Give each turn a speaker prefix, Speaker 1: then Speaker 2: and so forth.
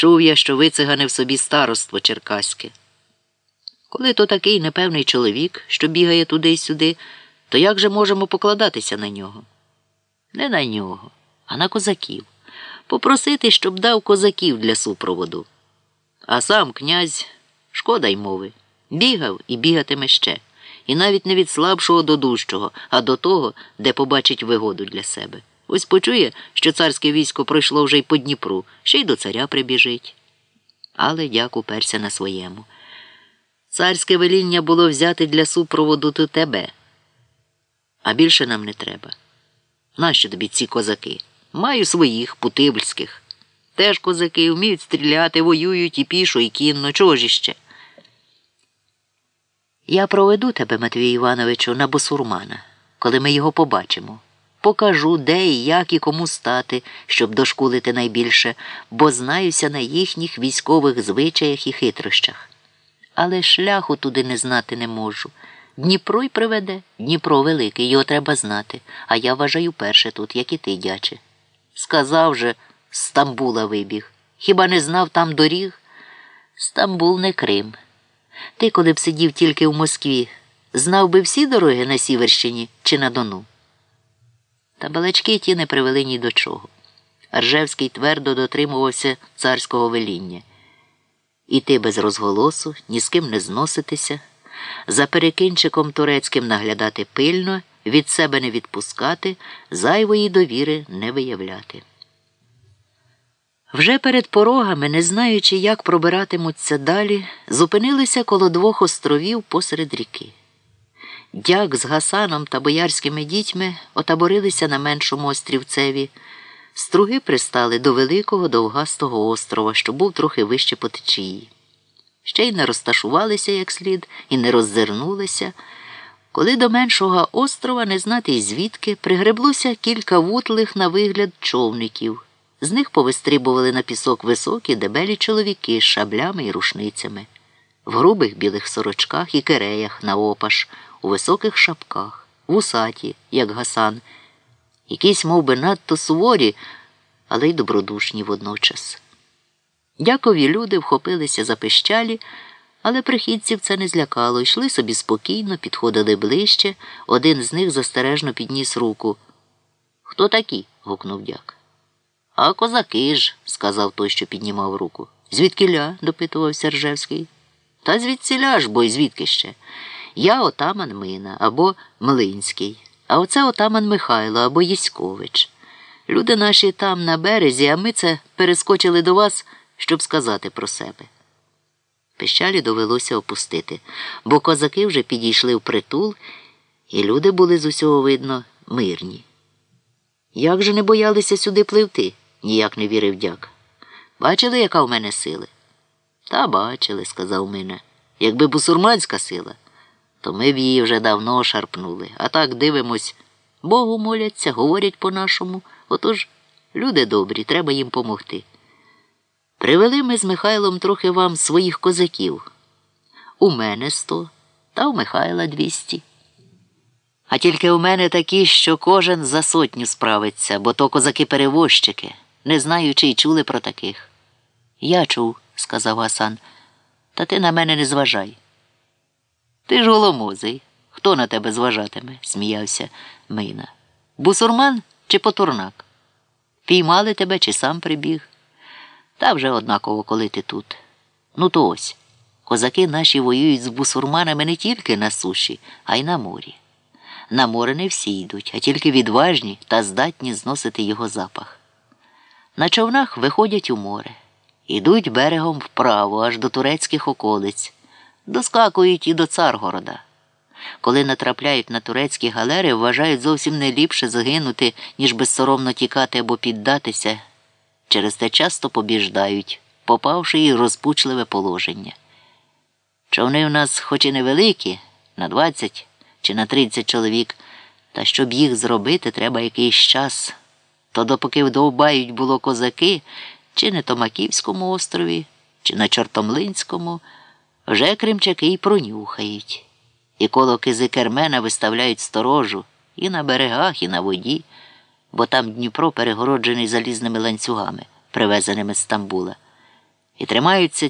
Speaker 1: Чув я, що вициганив собі староство черкаське. Коли то такий непевний чоловік, що бігає туди й сюди, то як же можемо покладатися на нього? Не на нього, а на козаків. Попросити, щоб дав козаків для супроводу. А сам князь, шкода й мови, бігав і бігатиме ще, і навіть не від слабшого до дужчого, а до того, де побачить вигоду для себе. Ось почує, що царське військо пройшло вже й по Дніпру, ще й до царя прибіжить. Але дяк уперся на своєму. Царське веління було взяти для супроводу до тебе. А більше нам не треба. Нащо тобі ці козаки? Маю своїх путивльських. Теж козаки вміють стріляти, воюють і пішо, і кінно. Чого ж іще? Я проведу тебе, Матвій Івановичу, на босурмана, коли ми його побачимо. Покажу, де і як і кому стати, щоб дошкулити найбільше, бо знаюся на їхніх військових звичаях і хитрощах. Але шляху туди не знати не можу. Дніпро й приведе, Дніпро великий, його треба знати, а я вважаю перше тут, як і ти, дяче. Сказав же, з Стамбула вибіг. Хіба не знав там доріг? Стамбул не Крим. Ти, коли б сидів тільки в Москві, знав би всі дороги на Сіверщині чи на Дону. Та балачки ті не привели ні до чого. Аржевський твердо дотримувався царського веління. Іти без розголосу, ні з ким не зноситися, за перекинчиком турецьким наглядати пильно, від себе не відпускати, зайвої довіри не виявляти. Вже перед порогами, не знаючи, як пробиратимуться далі, зупинилися коло двох островів посеред ріки. Дяк з Гасаном та боярськими дітьми отаборилися на меншому острівцеві. Струги пристали до великого довгастого острова, що був трохи вище по течії. Ще й не розташувалися як слід, і не роззирнулися, коли до меншого острова, не знати звідки, пригреблося кілька вутлих на вигляд човників. З них повистрибували на пісок високі дебелі чоловіки з шаблями і рушницями, в грубих білих сорочках і киреях на опаш, у високих шапках, вусаті, як гасан, якісь мов би, надто суворі, але й добродушні водночас. Дякові люди вхопилися за пищалі, але прихідців це не злякало, йшли собі спокійно, підходили ближче, один з них застережно підніс руку. Хто такі? гукнув дяк. А козаки ж, сказав той, що піднімав руку. Звідкиля? допитувався Ржевський. Та звідсіля ж, бо й звідки ще. Я отаман Мина або Млинський, а оце отаман Михайло або Єськович. Люди наші там на березі, а ми це перескочили до вас, щоб сказати про себе. Пещалі довелося опустити, бо козаки вже підійшли в притул, і люди були з усього видно мирні. Як же не боялися сюди пливти? ніяк не вірив дяк. Бачили, яка в мене сила? Та бачили, сказав Мине. Якби бусурманська сила, то ми б її вже давно шарпнули. А так дивимось, Богу моляться, говорять по-нашому. Отож, люди добрі, треба їм помогти. Привели ми з Михайлом трохи вам своїх козаків. У мене сто, та у Михайла двісті. А тільки у мене такі, що кожен за сотню справиться, бо то козаки-перевозчики, не знаю, чи й чули про таких. Я чув, сказав Гасан, та ти на мене не зважай. Ти ж голомозий. Хто на тебе зважатиме? сміявся Мина. Бусурман чи потурнак? Піймали тебе чи сам прибіг? Та вже однаково, коли ти тут. Ну, то ось. Козаки наші воюють з бусурманами не тільки на суші, а й на морі. На море не всі йдуть, а тільки відважні та здатні зносити його запах. На човнах виходять у море, ідуть берегом вправо, аж до турецьких околиць, доскакують і до Царгорода. Коли натрапляють на турецькі галери, вважають зовсім не ліпше загинути, ніж безсоромно тікати або піддатися. Через те часто побіждають, попавши і розпучливе положення. Човни в нас, хоч і невеликі, на 20 чи на 30 чоловік, та щоб їх зробити, треба якийсь час. То допоки вдовбають було козаки, чи на Томаківському острові, чи на Чортомлинському, вже кримчаки й пронюхають. І коло кизи Кермена виставляють сторожу і на берегах, і на воді, бо там Дніпро перегороджений залізними ланцюгами, привезеними з Стамбула. і тримаються